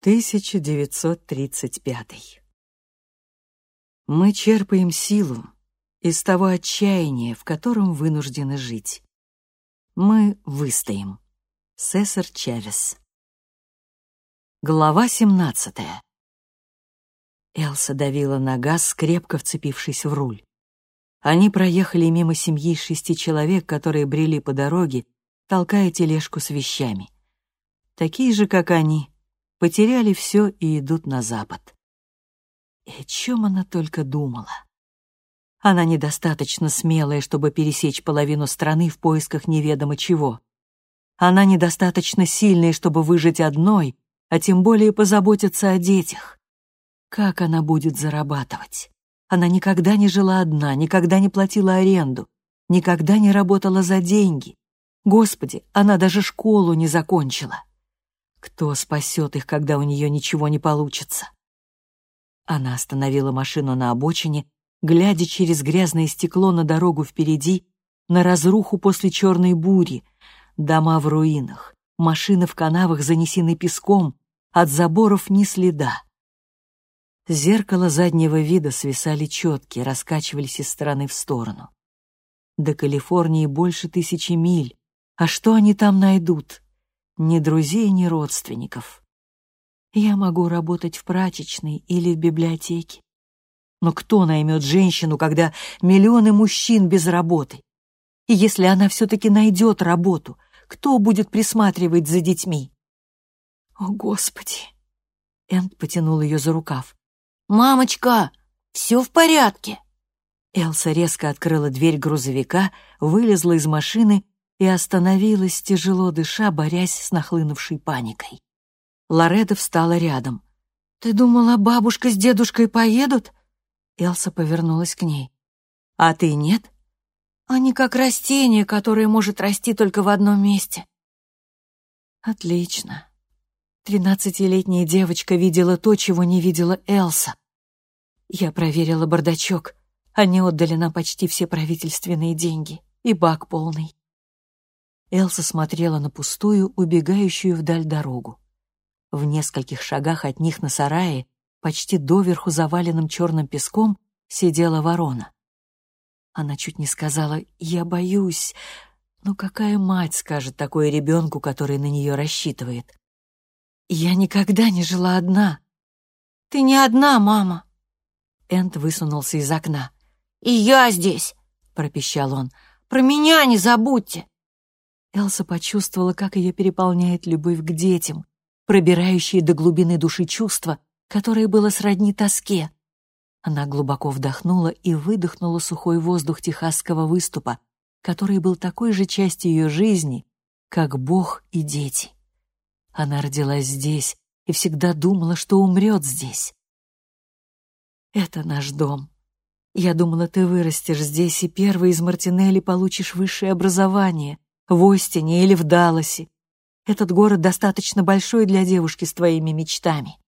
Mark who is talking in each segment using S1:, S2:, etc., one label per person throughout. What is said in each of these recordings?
S1: 1935. Мы черпаем силу из того отчаяния, в котором вынуждены жить. Мы выстоим. Сесар Чавес. Глава 17. Элса давила на газ, крепко вцепившись в руль. Они проехали мимо семьи шести человек, которые брели по дороге, толкая тележку с вещами. Такие же, как они, потеряли все и идут на запад. И о чем она только думала? Она недостаточно смелая, чтобы пересечь половину страны в поисках неведомо чего. Она недостаточно сильная, чтобы выжить одной, а тем более позаботиться о детях. Как она будет зарабатывать? Она никогда не жила одна, никогда не платила аренду, никогда не работала за деньги. Господи, она даже школу не закончила. Кто спасет их, когда у нее ничего не получится? Она остановила машину на обочине, глядя через грязное стекло на дорогу впереди, на разруху после черной бури, дома в руинах, машины в канавах занесены песком, от заборов ни следа. Зеркало заднего вида свисали четки, раскачивались из стороны в сторону. До Калифорнии больше тысячи миль. А что они там найдут? Ни друзей, ни родственников. Я могу работать в прачечной или в библиотеке. Но кто наймет женщину, когда миллионы мужчин без работы? И если она все-таки найдет работу, кто будет присматривать за детьми? О, Господи! Энд потянул ее за рукав.
S2: «Мамочка, все в порядке?»
S1: Элса резко открыла дверь грузовика, вылезла из машины и остановилась, тяжело дыша, борясь с нахлынувшей паникой. Лоредо встала рядом. «Ты думала, бабушка с дедушкой поедут?» Элса повернулась к ней. «А ты нет?» «Они как растение, которое может расти только в одном месте». «Отлично». Тринадцатилетняя девочка видела то, чего не видела Элса. Я проверила бардачок. Они отдали нам почти все правительственные деньги. И бак полный. Элса смотрела на пустую, убегающую вдаль дорогу. В нескольких шагах от них на сарае, почти доверху заваленным черным песком, сидела ворона. Она чуть не сказала «я боюсь», но какая мать скажет такое ребенку, который на нее рассчитывает? «Я никогда не жила одна».
S2: «Ты не одна, мама».
S1: Энд высунулся из окна.
S2: «И я здесь», — пропищал он. «Про меня не забудьте».
S1: Элса почувствовала, как ее переполняет любовь к детям, пробирающие до глубины души чувства, которое было сродни тоске. Она глубоко вдохнула и выдохнула сухой воздух техасского выступа, который был такой же частью ее жизни, как Бог и дети. Она родилась здесь и всегда думала, что умрет здесь. «Это наш дом. Я думала, ты вырастешь здесь и первый из Мартинелли получишь высшее образование», в Остине или в Далласе. Этот город достаточно большой для девушки с твоими мечтами.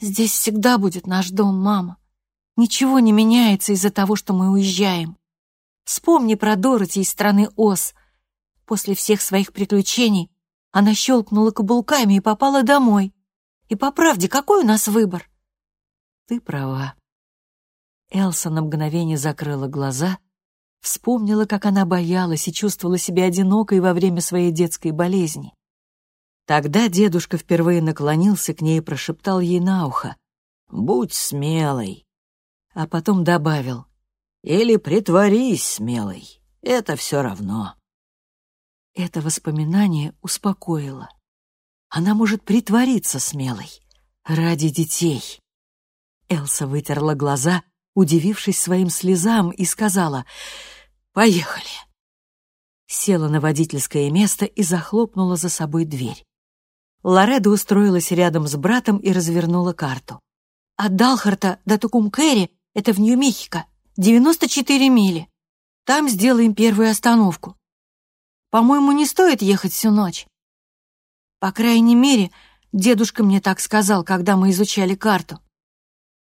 S2: Здесь всегда будет наш дом, мама. Ничего не меняется из-за того, что мы уезжаем. Вспомни про Дороти из страны Оз. После всех своих приключений она щелкнула каблуками и попала домой. И по правде, какой у нас выбор?
S1: Ты права. Элса на мгновение закрыла глаза Вспомнила, как она боялась и чувствовала себя одинокой во время своей детской болезни. Тогда дедушка впервые наклонился к ней и прошептал ей на ухо «Будь смелой», а потом добавил «Или притворись смелой, это все равно». Это воспоминание успокоило. Она может притвориться смелой ради детей. Элса вытерла глаза удивившись своим слезам, и сказала «Поехали». Села на водительское место и захлопнула за собой дверь. Лоредо устроилась рядом с братом и развернула карту.
S2: «От Далхарта до Тукумкэри — это в Нью-Мехико, 94 мили. Там сделаем первую остановку. По-моему, не стоит ехать всю ночь. По крайней мере, дедушка мне так сказал, когда мы изучали карту.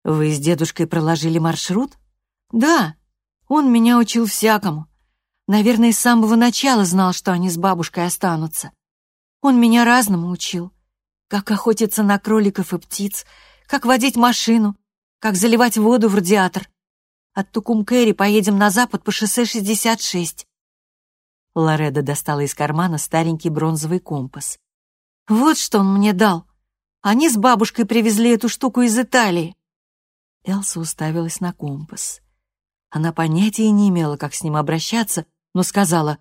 S1: Вы с дедушкой проложили маршрут?
S2: Да, он меня учил всякому. Наверное, с самого начала знал, что они с бабушкой останутся. Он меня разному учил. Как охотиться на кроликов и птиц, как водить машину, как заливать воду в радиатор. От Тукумкэри поедем на запад по шоссе 66.
S1: Лореда достала из кармана старенький бронзовый компас.
S2: Вот что он мне дал. Они с бабушкой привезли эту штуку из Италии.
S1: Элса уставилась на компас. Она понятия не имела, как с ним обращаться, но сказала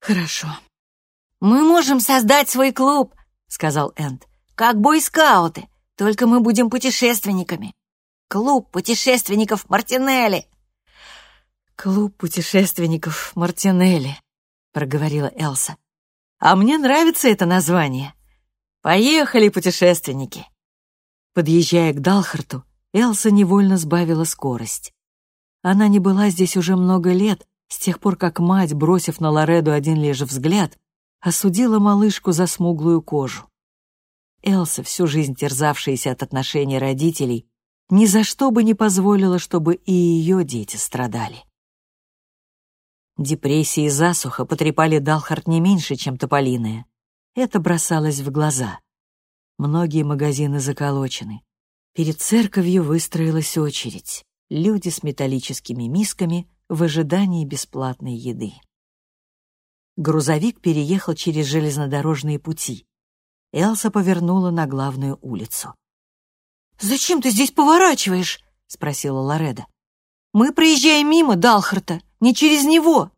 S1: «Хорошо».
S2: «Мы можем создать свой клуб», — сказал Энд, «как бойскауты, только мы будем путешественниками. Клуб путешественников Мартинелли».
S1: «Клуб путешественников Мартинелли», — проговорила Элса. «А мне нравится это название. Поехали, путешественники!» Подъезжая к Далхарту, Элса невольно сбавила скорость. Она не была здесь уже много лет, с тех пор, как мать, бросив на Лореду один лишь взгляд, осудила малышку за смуглую кожу. Элса, всю жизнь терзавшаяся от отношений родителей, ни за что бы не позволила, чтобы и ее дети страдали. Депрессия и засуха потрепали Далхарт не меньше, чем тополиная. Это бросалось в глаза. Многие магазины заколочены. Перед церковью выстроилась очередь. Люди с металлическими мисками в ожидании бесплатной еды. Грузовик переехал через железнодорожные пути. Элса повернула на главную улицу.
S2: «Зачем ты здесь поворачиваешь?» — спросила Лореда. «Мы проезжаем мимо Далхарта, не через него!»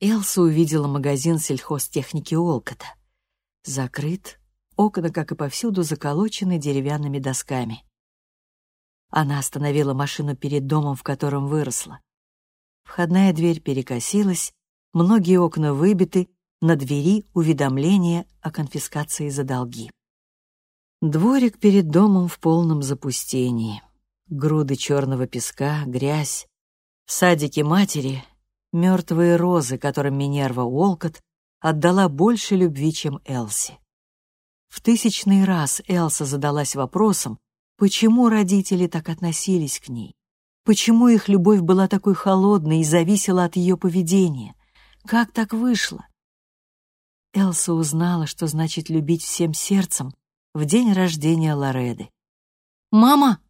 S1: Элса увидела магазин сельхозтехники Олкота закрыт, окна, как и повсюду, заколочены деревянными досками. Она остановила машину перед домом, в котором выросла. Входная дверь перекосилась, многие окна выбиты, на двери уведомление о конфискации за долги. Дворик перед домом в полном запустении. Груды черного песка, грязь. В садике матери — мертвые розы, которым Минерва Уолкот отдала больше любви, чем Элси. В тысячный раз Элса задалась вопросом, почему родители так относились к ней, почему их любовь была такой холодной и зависела от ее поведения, как так вышло. Элса узнала, что значит любить всем сердцем в день рождения Лореды.
S2: «Мама,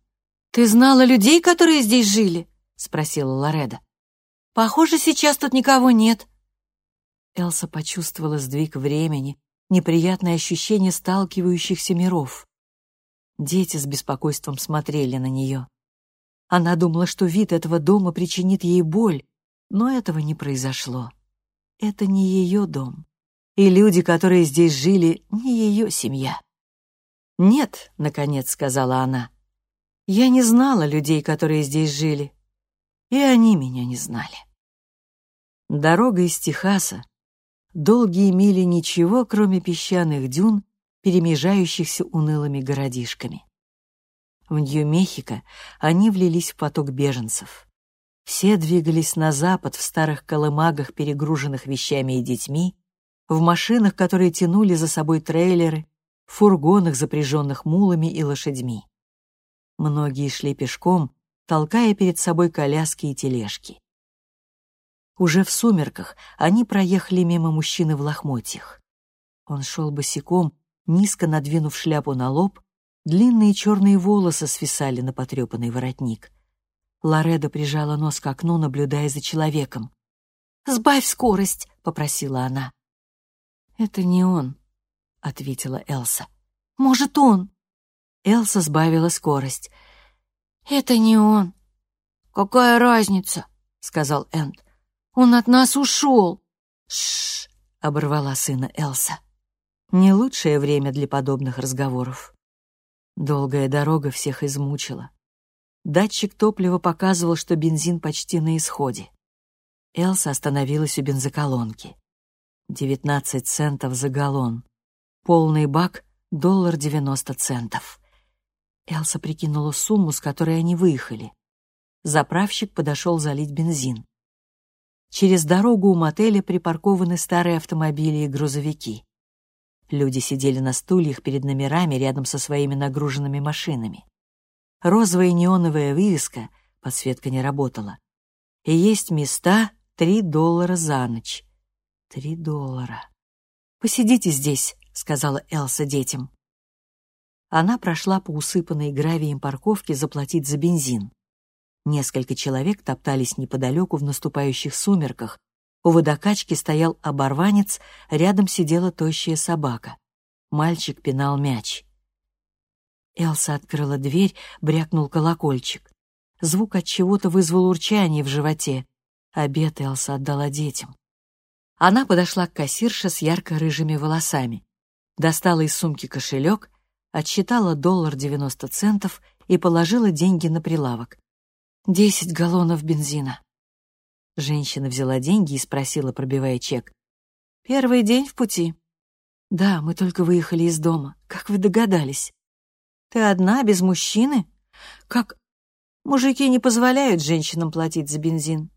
S2: ты знала людей, которые здесь жили?» — спросила Лореда. «Похоже, сейчас тут никого нет».
S1: Элса почувствовала сдвиг времени, неприятное ощущение сталкивающихся миров. Дети с беспокойством смотрели на нее. Она думала, что вид этого дома причинит ей боль, но этого не произошло. Это не ее дом. И люди, которые здесь жили, не ее семья. «Нет», — наконец сказала она, — «я не знала людей, которые здесь жили, и они меня не знали». Дорога из Техаса, долгие мили ничего, кроме песчаных дюн, перемежающихся унылыми городишками. В Нью-Мехико они влились в поток беженцев. Все двигались на запад в старых колымагах, перегруженных вещами и детьми, в машинах, которые тянули за собой трейлеры, в фургонах, запряженных мулами и лошадьми. Многие шли пешком, толкая перед собой коляски и тележки. Уже в сумерках они проехали мимо мужчины в лохмотьях. Он шел босиком, низко надвинув шляпу на лоб, длинные черные волосы свисали на потрепанный воротник. Лореда прижала нос к окну, наблюдая за человеком.
S2: «Сбавь скорость!» — попросила она.
S1: «Это не он», — ответила Элса.
S2: «Может, он?»
S1: Элса сбавила скорость.
S2: «Это не он». «Какая разница?» — сказал Энд. Он от нас ушел!»
S1: «Шш!» — оборвала сына Элса. Не лучшее время для подобных разговоров. Долгая дорога всех измучила. Датчик топлива показывал, что бензин почти на исходе. Элса остановилась у бензоколонки. Девятнадцать центов за галлон. Полный бак — доллар девяносто центов. Элса прикинула сумму, с которой они выехали. Заправщик подошел залить бензин. Через дорогу у мотеля припаркованы старые автомобили и грузовики. Люди сидели на стульях перед номерами рядом со своими нагруженными машинами. Розовая неоновая вывеска, подсветка не работала. И есть места три доллара за ночь. Три доллара. «Посидите здесь», — сказала Элса детям. она прошла по усыпанной гравием парковке заплатить за бензин. Несколько человек топтались неподалеку в наступающих сумерках. У водокачки стоял оборванец, рядом сидела тощая собака. Мальчик пинал мяч. Элса открыла дверь, брякнул колокольчик. Звук от чего-то вызвал урчание в животе. Обед Элса отдала детям. Она подошла к кассирше с ярко-рыжими волосами. Достала из сумки кошелек, отсчитала доллар девяносто центов и положила деньги на прилавок. Десять галлонов бензина. Женщина взяла деньги и спросила, пробивая чек. «Первый день в пути?» «Да, мы только выехали из дома. Как вы догадались?» «Ты одна, без мужчины?» «Как Мужики не позволяют женщинам платить за бензин.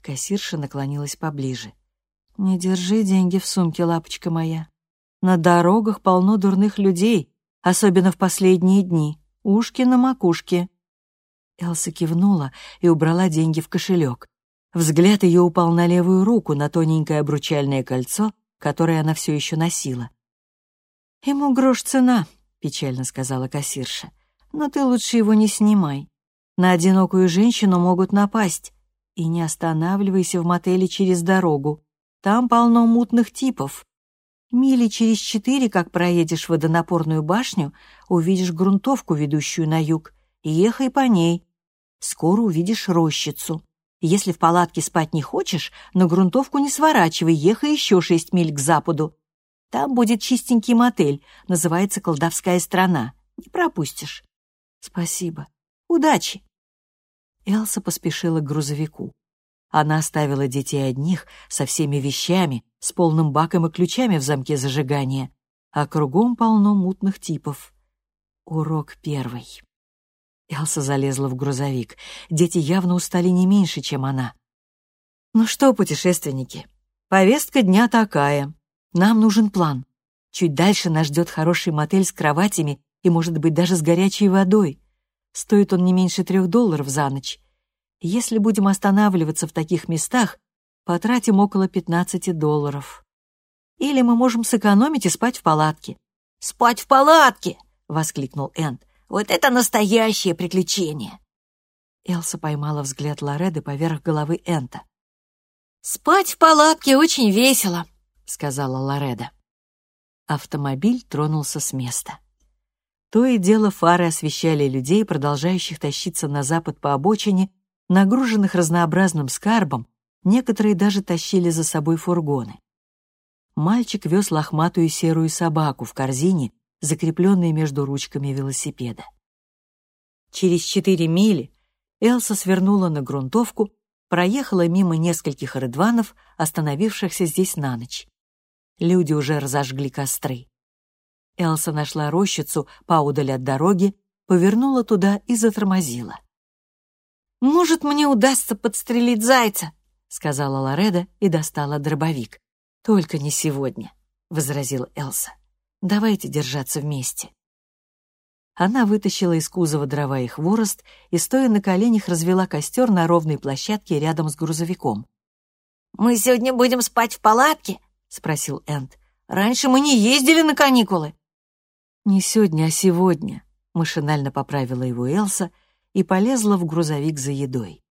S1: Кассирша наклонилась поближе. Не держи деньги в сумке, лапочка моя. На дорогах полно дурных людей, особенно в последние дни. Ушки на макушке. Элса кивнула и убрала деньги в кошелек. Взгляд ее упал на левую руку, на тоненькое обручальное кольцо, которое она все еще носила. «Ему грош цена», — печально сказала кассирша. «Но ты лучше его не снимай. На одинокую женщину могут напасть. И не останавливайся в мотеле через дорогу. Там полно мутных типов. Мили через четыре, как проедешь водонапорную башню, увидишь грунтовку, ведущую на юг. Ехай по ней. Скоро увидишь рощицу. Если в палатке спать не хочешь, на грунтовку не сворачивай, ехай еще шесть миль к западу. Там будет чистенький мотель, называется «Колдовская страна». Не пропустишь. Спасибо. Удачи!» Элса поспешила к грузовику. Она оставила детей одних, со всеми вещами, с полным баком и ключами в замке зажигания, а кругом полно мутных типов. Урок первый. Элса залезла в грузовик. Дети явно устали не меньше, чем она. «Ну что, путешественники, повестка дня такая. Нам нужен план. Чуть дальше нас ждет хороший мотель с кроватями и, может быть, даже с горячей водой. Стоит он не меньше трех долларов за ночь. Если будем останавливаться в таких местах, потратим около 15 долларов. Или мы можем сэкономить и спать в палатке. «Спать в палатке!» — воскликнул Энд. «Вот это настоящее приключение!» Элса поймала взгляд Лореды поверх головы Энта. «Спать в палатке очень весело», — сказала Лореда. Автомобиль тронулся с места. То и дело фары освещали людей, продолжающих тащиться на запад по обочине, нагруженных разнообразным скарбом, некоторые даже тащили за собой фургоны. Мальчик вез лохматую серую собаку в корзине, закрепленной между ручками велосипеда. Через четыре мили Элса свернула на грунтовку, проехала мимо нескольких рыдванов, остановившихся здесь на ночь. Люди уже разожгли костры. Элса нашла рощицу поудаль от дороги, повернула туда и затормозила. «Может, мне удастся подстрелить зайца», — сказала Лореда и достала дробовик. «Только не сегодня», — возразила Элса. «Давайте держаться вместе». Она вытащила из кузова дрова и хворост и, стоя на коленях, развела костер на ровной площадке рядом с грузовиком. «Мы сегодня будем спать в палатке?» — спросил Энд. «Раньше мы не ездили на каникулы». «Не сегодня, а сегодня», — машинально поправила его Элса и полезла в грузовик за едой.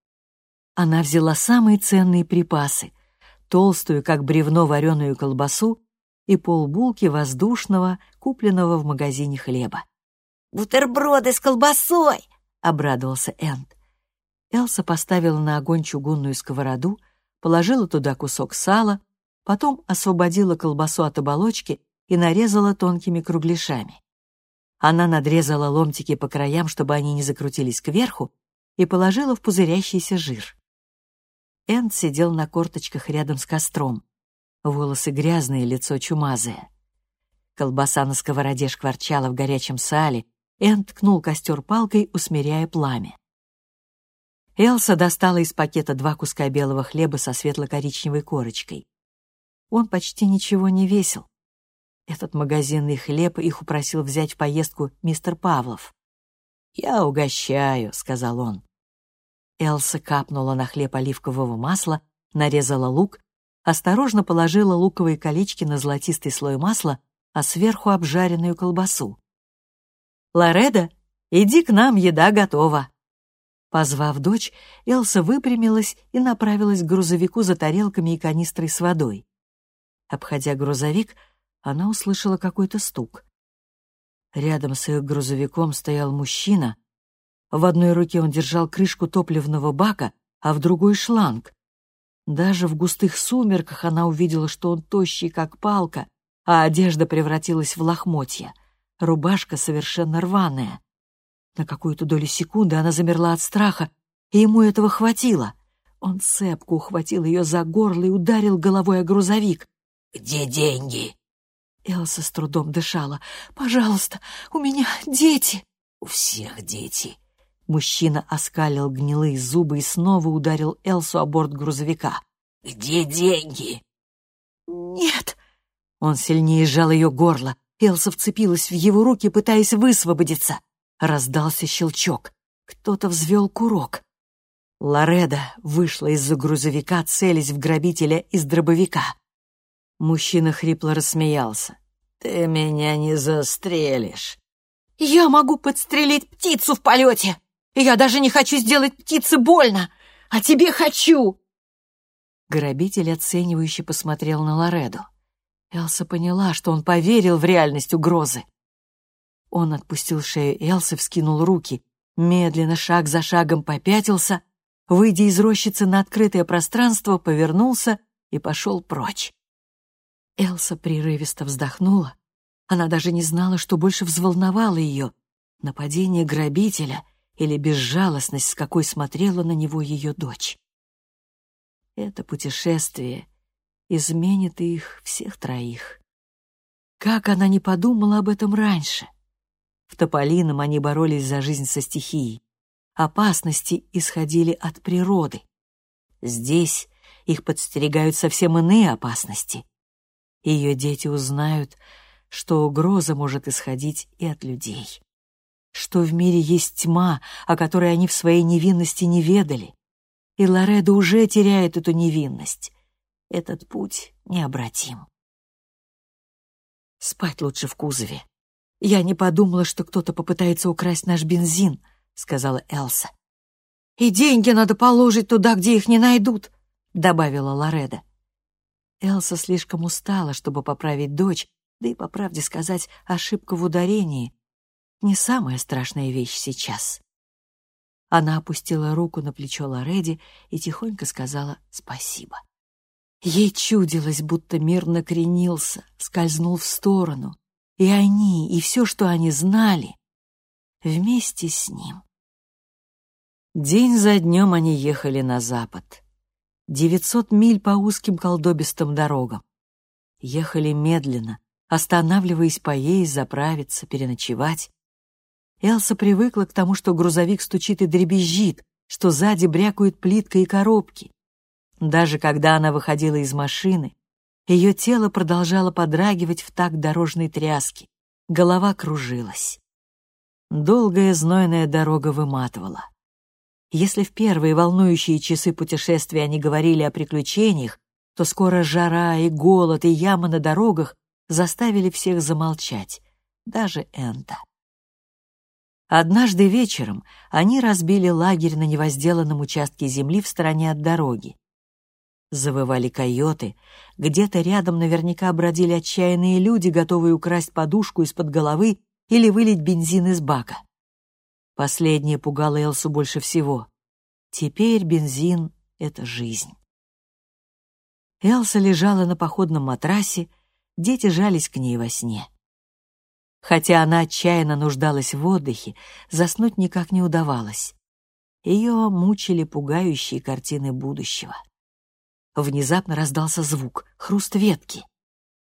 S1: Она взяла самые ценные припасы — толстую, как бревно, вареную колбасу и полбулки воздушного, купленного в магазине хлеба. «Бутерброды с колбасой!» — обрадовался Энд. Элса поставила на огонь чугунную сковороду, положила туда кусок сала, потом освободила колбасу от оболочки и нарезала тонкими кругляшами. Она надрезала ломтики по краям, чтобы они не закрутились кверху, и положила в пузырящийся жир. Энд сидел на корточках рядом с костром. Волосы грязные, лицо чумазое. Колбаса на сковороде шкварчала в горячем сале, Энд ткнул костер палкой, усмиряя пламя. Элса достала из пакета два куска белого хлеба со светло-коричневой корочкой. Он почти ничего не весил, этот магазинный хлеб их упросил взять в поездку мистер Павлов. «Я угощаю», — сказал он. Элса капнула на хлеб оливкового масла, нарезала лук, осторожно положила луковые колечки на золотистый слой масла, а сверху обжаренную колбасу. «Лореда, иди к нам, еда готова». Позвав дочь, Элса выпрямилась и направилась к грузовику за тарелками и канистрой с водой. Обходя грузовик, она услышала какой-то стук. Рядом с их грузовиком стоял мужчина. В одной руке он держал крышку топливного бака, а в другой — шланг. Даже в густых сумерках она увидела, что он тощий, как палка, а одежда превратилась в лохмотья. Рубашка совершенно рваная. На какую-то долю секунды она замерла от страха, и ему этого хватило. Он цепко ухватил ее за горло и ударил головой о грузовик.
S3: «Где деньги?»
S1: Элса с трудом дышала. «Пожалуйста, у меня дети!»
S3: «У всех дети!»
S1: Мужчина оскалил гнилые зубы и снова ударил Элсу о борт грузовика.
S3: «Где деньги?»
S1: «Нет!» Он сильнее сжал ее горло. Элса вцепилась в его руки, пытаясь высвободиться. Раздался щелчок. Кто-то взвел курок. Лореда вышла из-за грузовика, целясь в грабителя из дробовика. Мужчина хрипло рассмеялся.
S3: «Ты меня не застрелишь».
S2: «Я могу подстрелить птицу в полете! Я даже не хочу сделать птице больно! А тебе хочу!»
S1: Грабитель оценивающе посмотрел на Лореду. Элса поняла, что он поверил в реальность угрозы. Он отпустил шею Элсы, вскинул руки, медленно, шаг за шагом попятился, выйдя из рощицы на открытое пространство, повернулся и пошел прочь. Элса прерывисто вздохнула. Она даже не знала, что больше взволновало ее — нападение грабителя или безжалостность, с какой смотрела на него ее дочь. Это путешествие изменит их всех троих. Как она не подумала об этом раньше? В Тополином они боролись за жизнь со стихией. Опасности исходили от природы. Здесь их подстерегают совсем иные опасности. Ее дети узнают, что угроза может исходить и от людей. Что в мире есть тьма, о которой они в своей невинности не ведали. И Лоредо уже теряет эту невинность. Этот путь необратим. Спать лучше в кузове. «Я не подумала, что кто-то попытается украсть наш бензин», — сказала Элса.
S2: «И деньги надо положить туда, где их не найдут», — добавила Лореда.
S1: Элса слишком устала, чтобы поправить дочь, да и, по правде сказать, ошибка в ударении — не самая страшная вещь сейчас. Она опустила руку на плечо Лореди и тихонько сказала спасибо. Ей чудилось, будто мир накренился, скользнул в сторону, и они, и все, что они знали, вместе с ним. День за днем они ехали на запад. Девятьсот миль по узким колдобистым дорогам. Ехали медленно, останавливаясь поесть, заправиться, переночевать. Элса привыкла к тому, что грузовик стучит и дребезжит, что сзади брякают плитка и коробки. Даже когда она выходила из машины, ее тело продолжало подрагивать в такт дорожной тряски. Голова кружилась. Долгая знойная дорога выматывала. Если в первые волнующие часы путешествия они говорили о приключениях, то скоро жара и голод и ямы на дорогах заставили всех замолчать, даже Энта. Однажды вечером они разбили лагерь на невозделанном участке земли в стороне от дороги. Завывали койоты. Где-то рядом наверняка бродили отчаянные люди, готовые украсть подушку из-под головы или вылить бензин из бака. Последнее пугало Элсу больше всего. Теперь бензин — это жизнь. Элса лежала на походном матрасе, дети жались к ней во сне. Хотя она отчаянно нуждалась в отдыхе, заснуть никак не удавалось. Ее мучили пугающие картины будущего. Внезапно раздался звук, хруст ветки.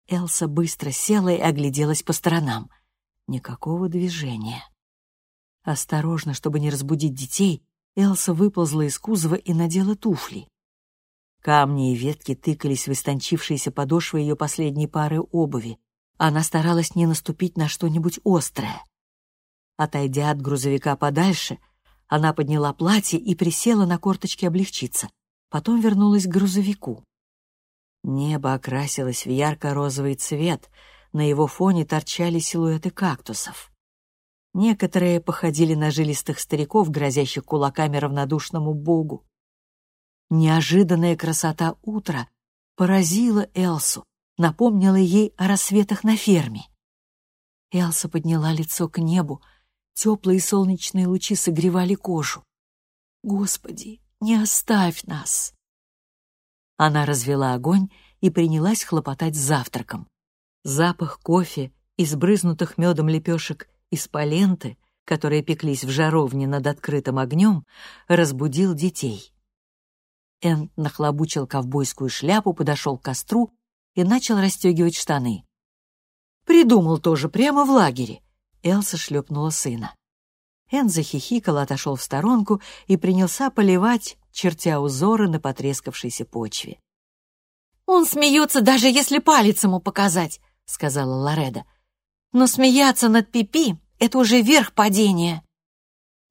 S1: Элса быстро села и огляделась по сторонам. Никакого движения. Осторожно, чтобы не разбудить детей, Элса выползла из кузова и надела туфли. Камни и ветки тыкались в истончившиеся подошвы ее последней пары обуви. Она старалась не наступить на что-нибудь острое. Отойдя от грузовика подальше, она подняла платье и присела на корточки облегчиться потом вернулась к грузовику. Небо окрасилось в ярко-розовый цвет, на его фоне торчали силуэты кактусов. Некоторые походили на жилистых стариков, грозящих кулаками равнодушному богу. Неожиданная красота утра поразила Элсу, напомнила ей о рассветах на ферме. Элса подняла лицо к небу, теплые солнечные лучи согревали кожу. «Господи, не оставь нас!» Она развела огонь и принялась хлопотать с завтраком. Запах кофе, избрызнутых медом лепешек из паленты, которые пеклись в жаровне над открытым огнем, разбудил детей. Энд нахлобучил ковбойскую шляпу, подошел к костру и начал расстегивать штаны. Придумал тоже прямо в лагере. Элса шлепнула сына. Эн захихикал, отошел в сторонку и принялся поливать, чертя узоры на потрескавшейся почве.
S2: «Он смеется, даже если палец ему показать», — сказала Лореда. «Но смеяться над Пипи — это уже верх падения».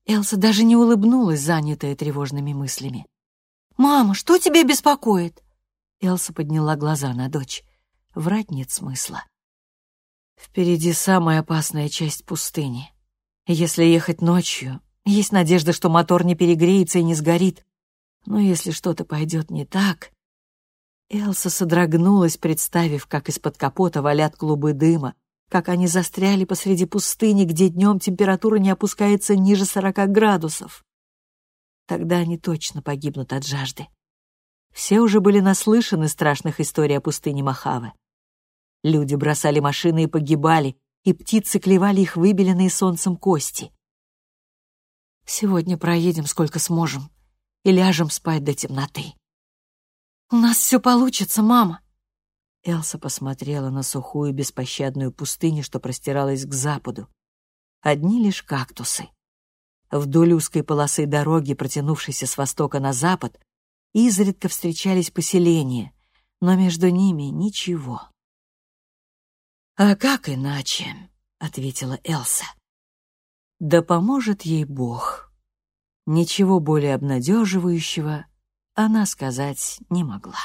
S2: Элса даже не улыбнулась, занятая тревожными мыслями. «Мама, что тебя беспокоит?» Элса подняла глаза на дочь. Врать нет смысла. Впереди самая опасная часть пустыни. Если ехать ночью, есть надежда, что мотор не перегреется и не сгорит. Но если что-то пойдет не так... Элса содрогнулась, представив, как из-под капота валят клубы дыма, как они застряли посреди пустыни, где днем температура не опускается ниже сорока градусов. Тогда они точно погибнут от жажды. Все уже были наслышаны страшных историй о пустыне Махавы. Люди бросали машины и погибали, и птицы клевали их выбеленные солнцем кости. «Сегодня проедем сколько сможем и ляжем спать до темноты». «У нас все получится, мама!» Элса посмотрела на сухую беспощадную пустыню, что простиралась к западу. Одни лишь кактусы. Вдоль узкой полосы дороги, протянувшейся с востока на запад, изредка встречались поселения, но между ними ничего. «А как иначе?» — ответила Элса. «Да поможет ей Бог». Ничего более обнадеживающего она сказать не могла.